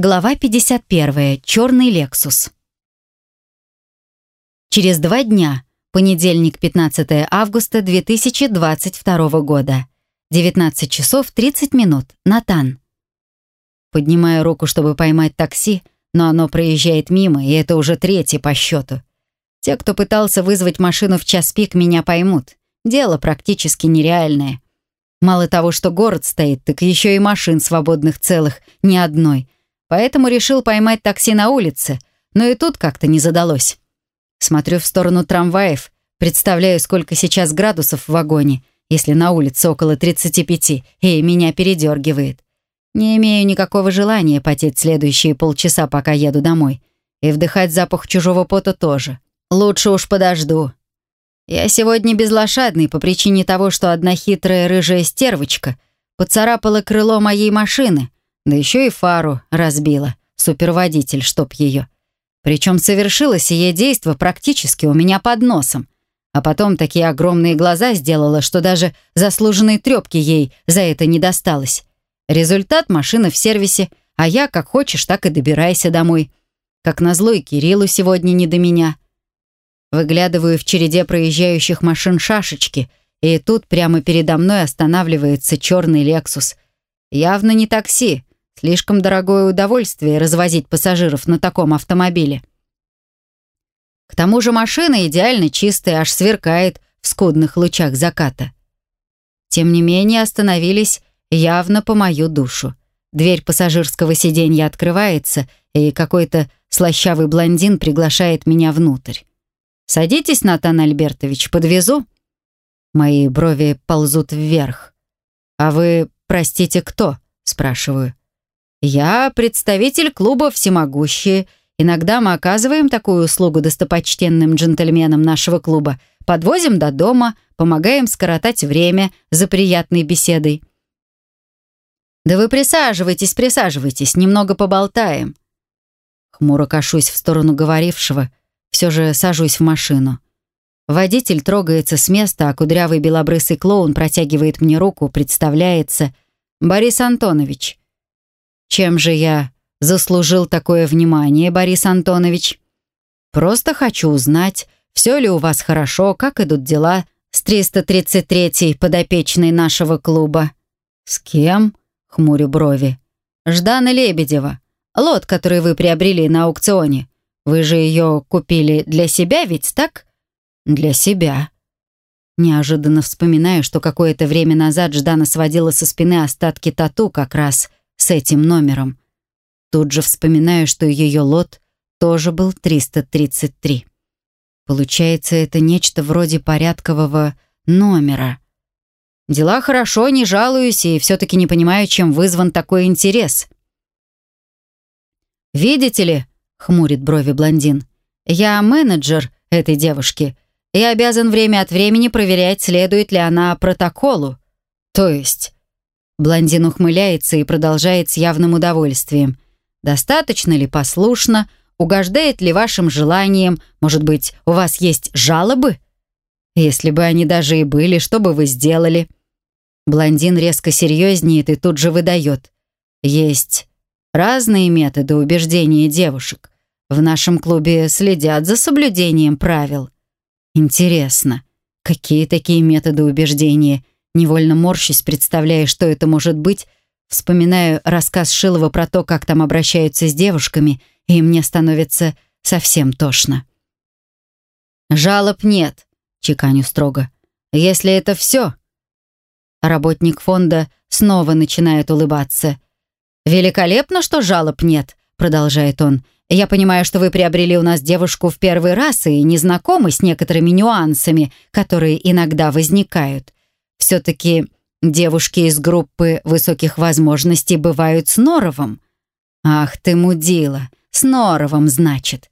Глава 51. Черный Лексус. Через два дня, понедельник, 15 августа 2022 года, 19 часов 30 минут, Натан. Поднимаю руку, чтобы поймать такси, но оно проезжает мимо, и это уже третий по счету. Те, кто пытался вызвать машину в час пик, меня поймут. Дело практически нереальное. Мало того, что город стоит, так еще и машин свободных целых, ни одной — Поэтому решил поймать такси на улице, но и тут как-то не задалось. Смотрю в сторону трамваев, представляю, сколько сейчас градусов в вагоне, если на улице около 35, и меня передергивает. Не имею никакого желания потеть следующие полчаса, пока еду домой. И вдыхать запах чужого пота тоже. Лучше уж подожду. Я сегодня безлошадный по причине того, что одна хитрая рыжая стервочка поцарапала крыло моей машины — да еще и фару разбила. Суперводитель, чтоб ее. Причем совершила сие действо практически у меня под носом. А потом такие огромные глаза сделала, что даже заслуженной трепки ей за это не досталось. Результат машины в сервисе, а я, как хочешь, так и добирайся домой. Как назло и Кириллу сегодня не до меня. Выглядываю в череде проезжающих машин шашечки, и тут прямо передо мной останавливается черный «Лексус». Явно не такси, Слишком дорогое удовольствие развозить пассажиров на таком автомобиле. К тому же машина идеально чистая, аж сверкает в скудных лучах заката. Тем не менее остановились явно по мою душу. Дверь пассажирского сиденья открывается, и какой-то слащавый блондин приглашает меня внутрь. «Садитесь, Натан Альбертович, подвезу». Мои брови ползут вверх. «А вы, простите, кто?» — спрашиваю. «Я представитель клуба «Всемогущие». Иногда мы оказываем такую услугу достопочтенным джентльменам нашего клуба. Подвозим до дома, помогаем скоротать время за приятной беседой». «Да вы присаживайтесь, присаживайтесь, немного поболтаем». Хмуро кашусь в сторону говорившего, все же сажусь в машину. Водитель трогается с места, а кудрявый белобрысый клоун протягивает мне руку, представляется. «Борис Антонович». Чем же я заслужил такое внимание, Борис Антонович? Просто хочу узнать, все ли у вас хорошо, как идут дела с 333-й подопечной нашего клуба. С кем? Хмурю брови. Ждана Лебедева. Лот, который вы приобрели на аукционе. Вы же ее купили для себя ведь, так? Для себя. Неожиданно вспоминаю, что какое-то время назад Ждана сводила со спины остатки тату как раз с этим номером. Тут же вспоминаю, что ее лот тоже был 333. Получается, это нечто вроде порядкового номера. Дела хорошо, не жалуюсь, и все-таки не понимаю, чем вызван такой интерес. «Видите ли», — хмурит брови блондин, «я менеджер этой девушки и обязан время от времени проверять, следует ли она протоколу. То есть Блондин ухмыляется и продолжает с явным удовольствием. «Достаточно ли послушно? Угождает ли вашим желаниям? Может быть, у вас есть жалобы? Если бы они даже и были, что бы вы сделали?» Блондин резко серьезнеет и тут же выдает. «Есть разные методы убеждения девушек. В нашем клубе следят за соблюдением правил. Интересно, какие такие методы убеждения – Невольно морщусь, представляя, что это может быть, вспоминаю рассказ Шилова про то, как там обращаются с девушками, и мне становится совсем тошно. «Жалоб нет», — чеканю строго. «Если это все...» Работник фонда снова начинает улыбаться. «Великолепно, что жалоб нет», — продолжает он. «Я понимаю, что вы приобрели у нас девушку в первый раз и не знакомы с некоторыми нюансами, которые иногда возникают. Все-таки девушки из группы высоких возможностей бывают с Норовым. Ах ты мудила, с Норовым, значит.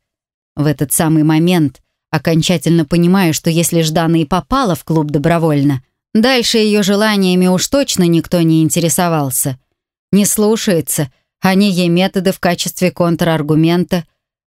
В этот самый момент окончательно понимаю, что если Ждана и попала в клуб добровольно, дальше ее желаниями уж точно никто не интересовался. Не слушается, они ей методы в качестве контраргумента.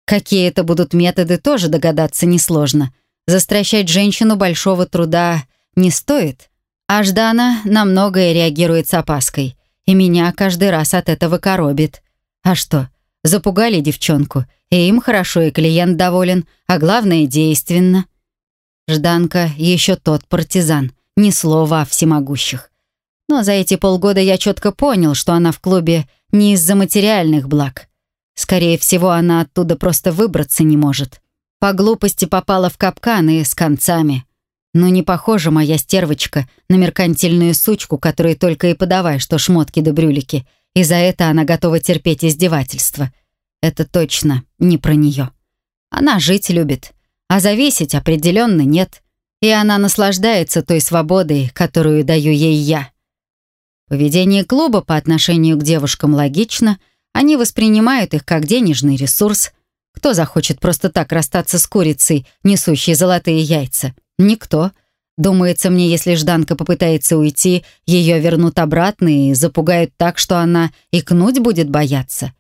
Какие это будут методы, тоже догадаться несложно. Застращать женщину большого труда не стоит. А Ждана на многое реагирует с опаской, и меня каждый раз от этого коробит. А что, Запугали девчонку, и им хорошо, и клиент доволен, а главное, действенно. Жданка еще тот партизан, ни слова о всемогущих. Но за эти полгода я четко понял, что она в клубе не из-за материальных благ. Скорее всего, она оттуда просто выбраться не может. По глупости попала в капкан и с концами. Но не похожа моя стервочка на меркантильную сучку, которой только и подавай, что шмотки да брюлики, и за это она готова терпеть издевательства. Это точно не про нее. Она жить любит, а зависеть определенно нет. И она наслаждается той свободой, которую даю ей я. Поведение клуба по отношению к девушкам логично, они воспринимают их как денежный ресурс. Кто захочет просто так расстаться с курицей, несущей золотые яйца? Никто. Думается мне, если Жданка попытается уйти, ее вернут обратно и запугают так, что она икнуть будет бояться.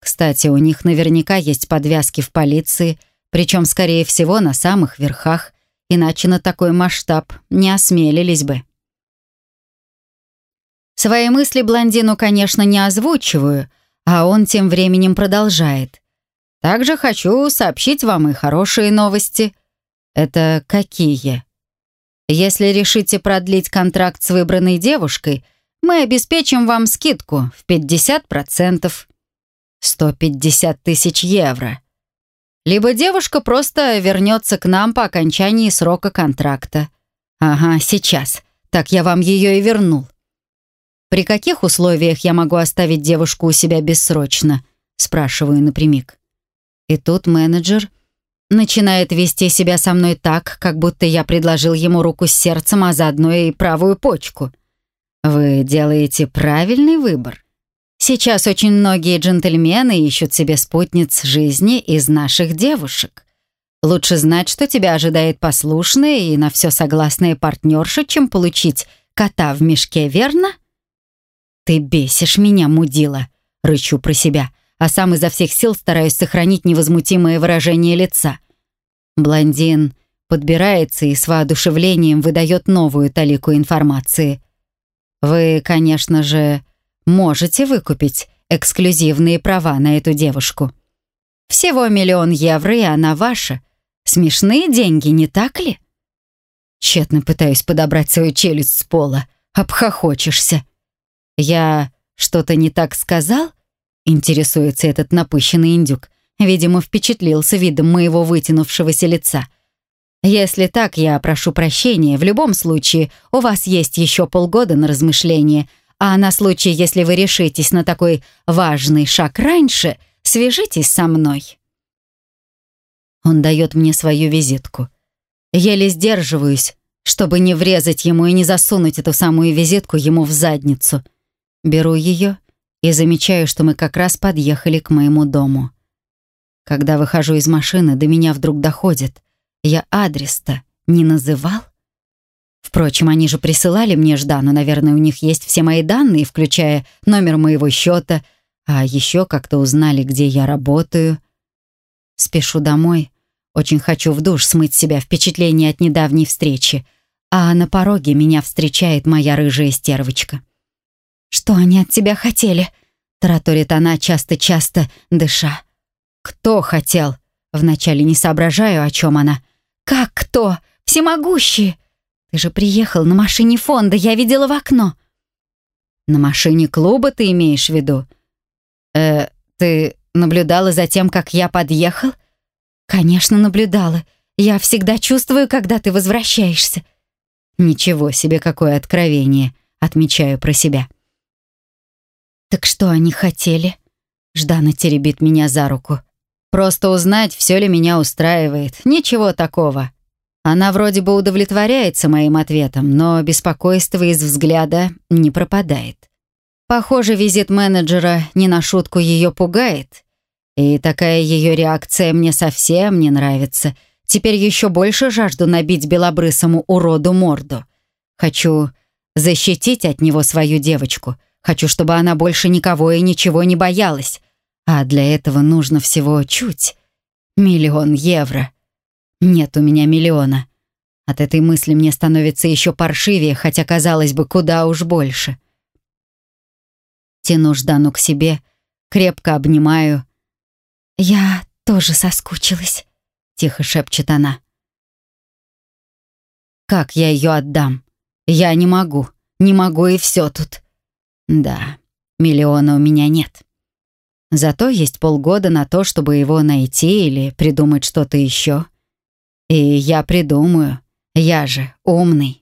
Кстати, у них наверняка есть подвязки в полиции, причем, скорее всего, на самых верхах, иначе на такой масштаб не осмелились бы. Свои мысли блондину, конечно, не озвучиваю, а он тем временем продолжает. Также хочу сообщить вам и хорошие новости. Это какие? Если решите продлить контракт с выбранной девушкой, мы обеспечим вам скидку в 50%. 150 тысяч евро. Либо девушка просто вернется к нам по окончании срока контракта. Ага, сейчас. Так я вам ее и вернул. При каких условиях я могу оставить девушку у себя бессрочно? Спрашиваю напрямик. И тут менеджер начинает вести себя со мной так, как будто я предложил ему руку с сердцем, а заодно и правую почку. Вы делаете правильный выбор. Сейчас очень многие джентльмены ищут себе спутниц жизни из наших девушек. Лучше знать, что тебя ожидает послушная и на все согласная партнерша, чем получить кота в мешке, верно? Ты бесишь меня, мудила, рычу про себя, а сам изо всех сил стараюсь сохранить невозмутимое выражение лица. Блондин подбирается и с воодушевлением выдает новую талику информации. Вы, конечно же, можете выкупить эксклюзивные права на эту девушку. Всего миллион евро, и она ваша. Смешные деньги, не так ли? Тщетно пытаюсь подобрать свою челюсть с пола. Обхохочешься. Я что-то не так сказал? Интересуется этот напыщенный индюк. Видимо, впечатлился видом моего вытянувшегося лица. Если так, я прошу прощения. В любом случае, у вас есть еще полгода на размышление — а на случай, если вы решитесь на такой важный шаг раньше, свяжитесь со мной. Он дает мне свою визитку. Еле сдерживаюсь, чтобы не врезать ему и не засунуть эту самую визитку ему в задницу. Беру ее и замечаю, что мы как раз подъехали к моему дому. Когда выхожу из машины, до меня вдруг доходит. Я адрес-то не называл? Впрочем, они же присылали мне Ждану, наверное, у них есть все мои данные, включая номер моего счета, а еще как-то узнали, где я работаю. Спешу домой. Очень хочу в душ смыть себя впечатление от недавней встречи. А на пороге меня встречает моя рыжая стервочка. «Что они от тебя хотели?» — тараторит она часто-часто, дыша. «Кто хотел?» Вначале не соображаю, о чем она. «Как кто? Всемогущие! Ты же приехал на машине фонда, я видела в окно. На машине клуба ты имеешь в виду? Э, ты наблюдала за тем, как я подъехал? Конечно, наблюдала. Я всегда чувствую, когда ты возвращаешься. Ничего себе, какое откровение, отмечаю про себя. Так что они хотели? Ждана теребит меня за руку. Просто узнать, все ли меня устраивает. Ничего такого. Она вроде бы удовлетворяется моим ответом, но беспокойство из взгляда не пропадает. Похоже, визит менеджера не на шутку ее пугает. И такая ее реакция мне совсем не нравится. Теперь еще больше жажду набить белобрысому уроду морду. Хочу защитить от него свою девочку. Хочу, чтобы она больше никого и ничего не боялась. А для этого нужно всего чуть. Миллион евро. Нет у меня миллиона. От этой мысли мне становится еще паршивее, хотя, казалось бы, куда уж больше. Тяну Ждану к себе, крепко обнимаю. «Я тоже соскучилась», — тихо шепчет она. «Как я ее отдам? Я не могу, не могу и все тут». «Да, миллиона у меня нет». Зато есть полгода на то, чтобы его найти или придумать что-то еще. И я придумаю. Я же умный.